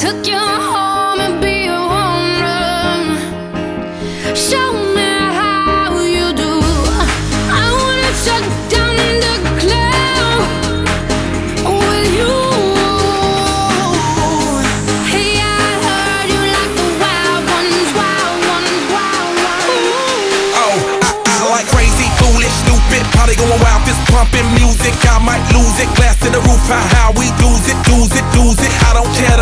took you home and be a woman. Show me how you do. I wanna shut down the cloud with you. Hey, I heard you like the wild ones, wild ones, wild ones. Oh, I, like crazy, foolish, stupid. Probably going wild, pumping music. I might lose it. Glass to the roof, how, how we do it, lose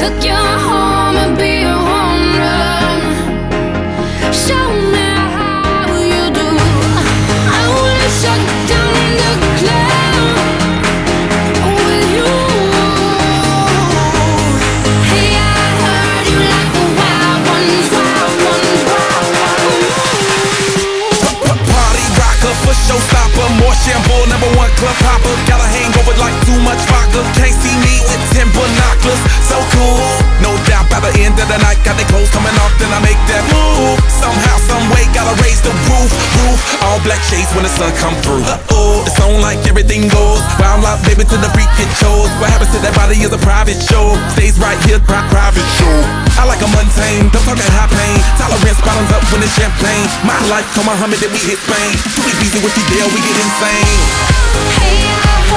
took you home and be a home run, show me how you do. I wanna shut down the with you. Hey, I heard you like the wild ones, wild ones, wild ones. Party rocker. More number one club hopper. Got a hangover like too much vodka. Can't see me with ten binoculars. So end of the night, got the clothes coming off, then I make that move. Somehow, some way, gotta raise the roof, roof. All black shades when the sun come through. Uh-oh, it's on like everything goes. Wild out, baby, to the freak it shows. What happens to that body is a private show. Stays right here, pri- private show. I like a mundane, don't talk that high pain. Tolerance bottoms up when it's champagne. My life, come Muhammad, then we hit Spain. Too easy with you, deal, we get insane. Hey, I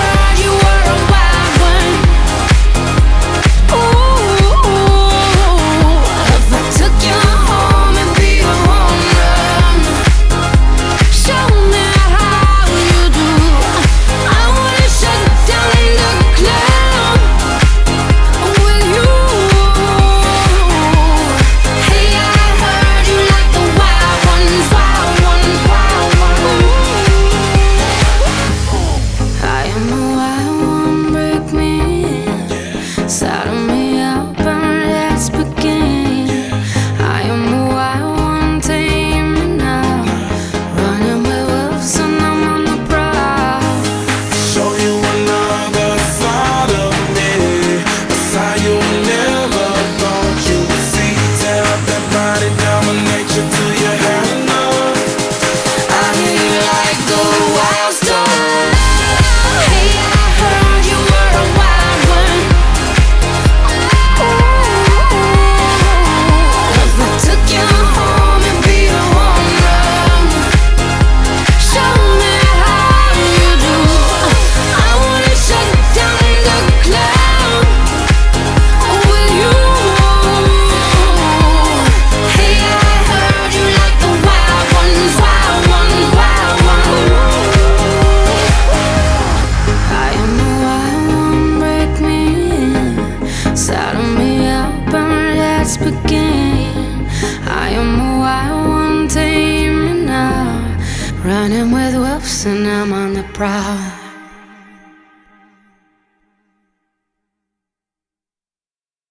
let's begin. I am the wild one, tame me now, running with wolves and I'm on the prowl.